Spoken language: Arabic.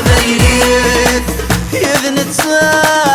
طبيب يذن تسال